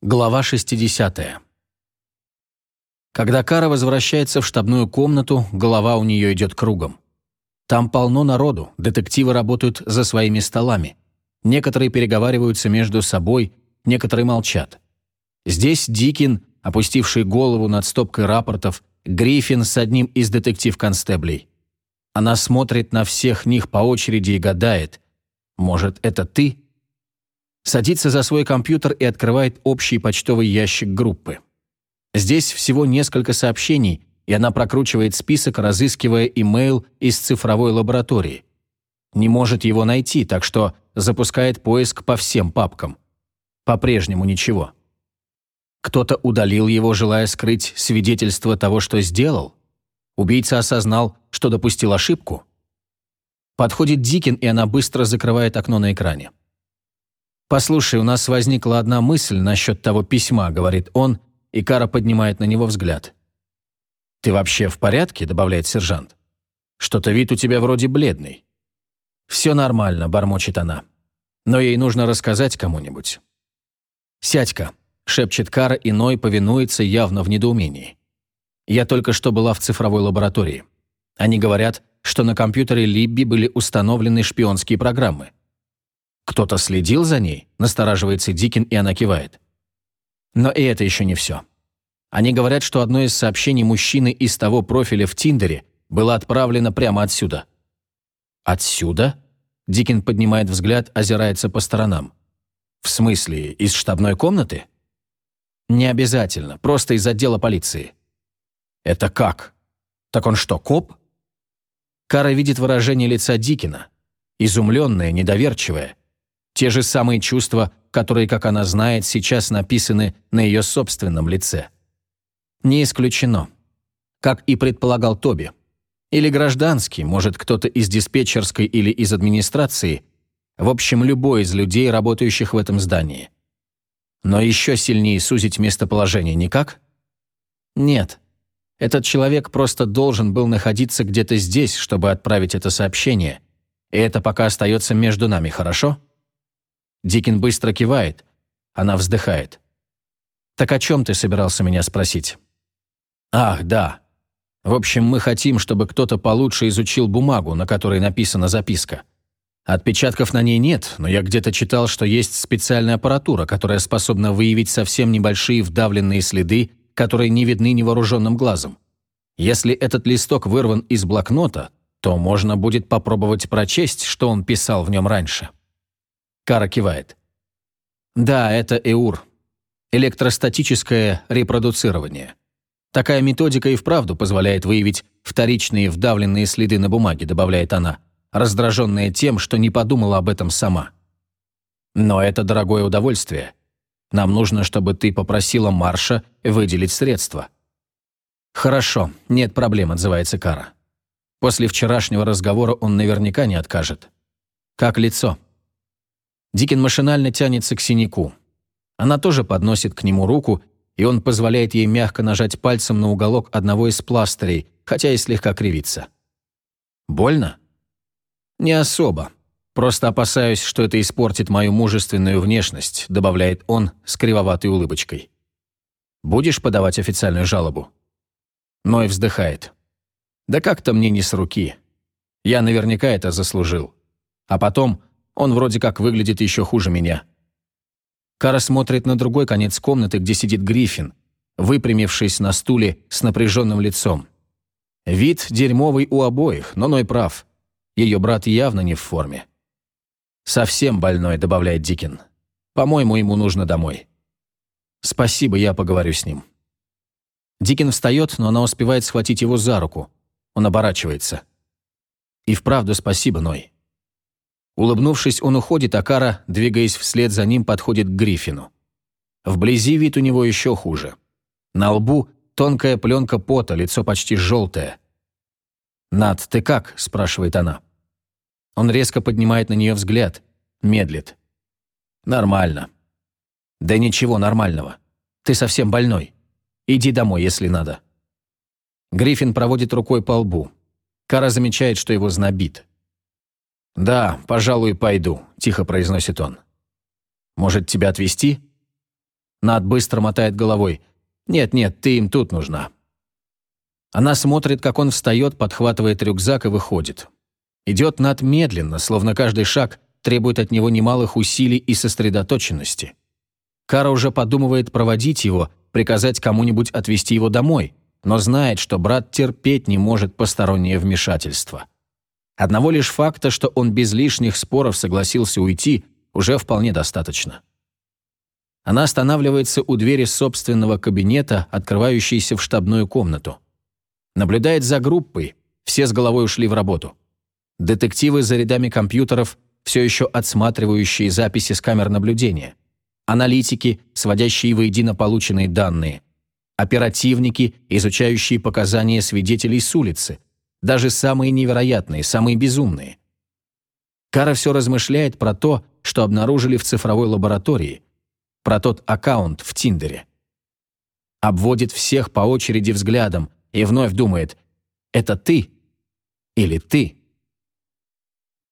Глава 60. Когда Кара возвращается в штабную комнату, голова у нее идет кругом. Там полно народу, детективы работают за своими столами. Некоторые переговариваются между собой, некоторые молчат. Здесь Дикин, опустивший голову над стопкой рапортов, Гриффин с одним из детектив-констеблей. Она смотрит на всех них по очереди и гадает, может, это ты? Садится за свой компьютер и открывает общий почтовый ящик группы. Здесь всего несколько сообщений, и она прокручивает список, разыскивая имейл из цифровой лаборатории. Не может его найти, так что запускает поиск по всем папкам. По-прежнему ничего. Кто-то удалил его, желая скрыть свидетельство того, что сделал? Убийца осознал, что допустил ошибку? Подходит Дикин, и она быстро закрывает окно на экране. «Послушай, у нас возникла одна мысль насчет того письма», — говорит он, и Кара поднимает на него взгляд. «Ты вообще в порядке?» — добавляет сержант. «Что-то вид у тебя вроде бледный». «Все нормально», — бормочет она. «Но ей нужно рассказать кому-нибудь». «Сядь-ка», — шепчет Кара, и Ной повинуется явно в недоумении. «Я только что была в цифровой лаборатории. Они говорят, что на компьютере Либби были установлены шпионские программы. Кто-то следил за ней, настораживается Дикин, и она кивает. Но и это еще не все. Они говорят, что одно из сообщений мужчины из того профиля в Тиндере было отправлено прямо отсюда. «Отсюда?» Дикин поднимает взгляд, озирается по сторонам. «В смысле, из штабной комнаты?» «Не обязательно, просто из отдела полиции». «Это как? Так он что, коп?» Кара видит выражение лица Дикина. Изумленное, недоверчивое. Те же самые чувства, которые, как она знает, сейчас написаны на ее собственном лице. Не исключено. Как и предполагал Тоби. Или гражданский, может, кто-то из диспетчерской или из администрации. В общем, любой из людей, работающих в этом здании. Но еще сильнее сузить местоположение никак? Нет. Этот человек просто должен был находиться где-то здесь, чтобы отправить это сообщение. И это пока остается между нами, хорошо? Дикин быстро кивает. Она вздыхает. «Так о чем ты собирался меня спросить?» «Ах, да. В общем, мы хотим, чтобы кто-то получше изучил бумагу, на которой написана записка. Отпечатков на ней нет, но я где-то читал, что есть специальная аппаратура, которая способна выявить совсем небольшие вдавленные следы, которые не видны невооруженным глазом. Если этот листок вырван из блокнота, то можно будет попробовать прочесть, что он писал в нем раньше. Кара кивает. Да, это ЭУР. Электростатическое репродуцирование. Такая методика и вправду позволяет выявить вторичные вдавленные следы на бумаге, добавляет она, раздраженная тем, что не подумала об этом сама. Но это дорогое удовольствие. Нам нужно, чтобы ты попросила Марша выделить средства. Хорошо, нет проблем, отзывается Кара. После вчерашнего разговора он наверняка не откажет. Как лицо? Дикин машинально тянется к синяку. Она тоже подносит к нему руку, и он позволяет ей мягко нажать пальцем на уголок одного из пластырей, хотя и слегка кривится. «Больно?» «Не особо. Просто опасаюсь, что это испортит мою мужественную внешность», добавляет он с кривоватой улыбочкой. «Будешь подавать официальную жалобу?» Ной вздыхает. «Да как-то мне не с руки. Я наверняка это заслужил. А потом он вроде как выглядит еще хуже меня. Кара смотрит на другой конец комнаты, где сидит Гриффин, выпрямившись на стуле с напряженным лицом. Вид дерьмовый у обоих, но Ной прав. Ее брат явно не в форме. «Совсем больной», — добавляет Дикин. «По-моему, ему нужно домой». «Спасибо, я поговорю с ним». Дикин встает, но она успевает схватить его за руку. Он оборачивается. «И вправду спасибо, Ной. Улыбнувшись, он уходит, а Кара, двигаясь вслед за ним, подходит к Гриффину. Вблизи вид у него еще хуже. На лбу тонкая пленка пота, лицо почти желтое. «Над, ты как?» – спрашивает она. Он резко поднимает на нее взгляд, медлит. «Нормально». «Да ничего нормального. Ты совсем больной. Иди домой, если надо». Гриффин проводит рукой по лбу. Кара замечает, что его знобит. «Да, пожалуй, пойду», – тихо произносит он. «Может, тебя отвезти?» Над быстро мотает головой. «Нет-нет, ты им тут нужна». Она смотрит, как он встает, подхватывает рюкзак и выходит. Идет Над медленно, словно каждый шаг требует от него немалых усилий и сосредоточенности. Кара уже подумывает проводить его, приказать кому-нибудь отвезти его домой, но знает, что брат терпеть не может постороннее вмешательство. Одного лишь факта, что он без лишних споров согласился уйти, уже вполне достаточно. Она останавливается у двери собственного кабинета, открывающейся в штабную комнату. Наблюдает за группой, все с головой ушли в работу. Детективы за рядами компьютеров, все еще отсматривающие записи с камер наблюдения. Аналитики, сводящие воедино полученные данные. Оперативники, изучающие показания свидетелей с улицы. Даже самые невероятные, самые безумные. Кара все размышляет про то, что обнаружили в цифровой лаборатории, про тот аккаунт в Тиндере. Обводит всех по очереди взглядом и вновь думает «Это ты или ты?»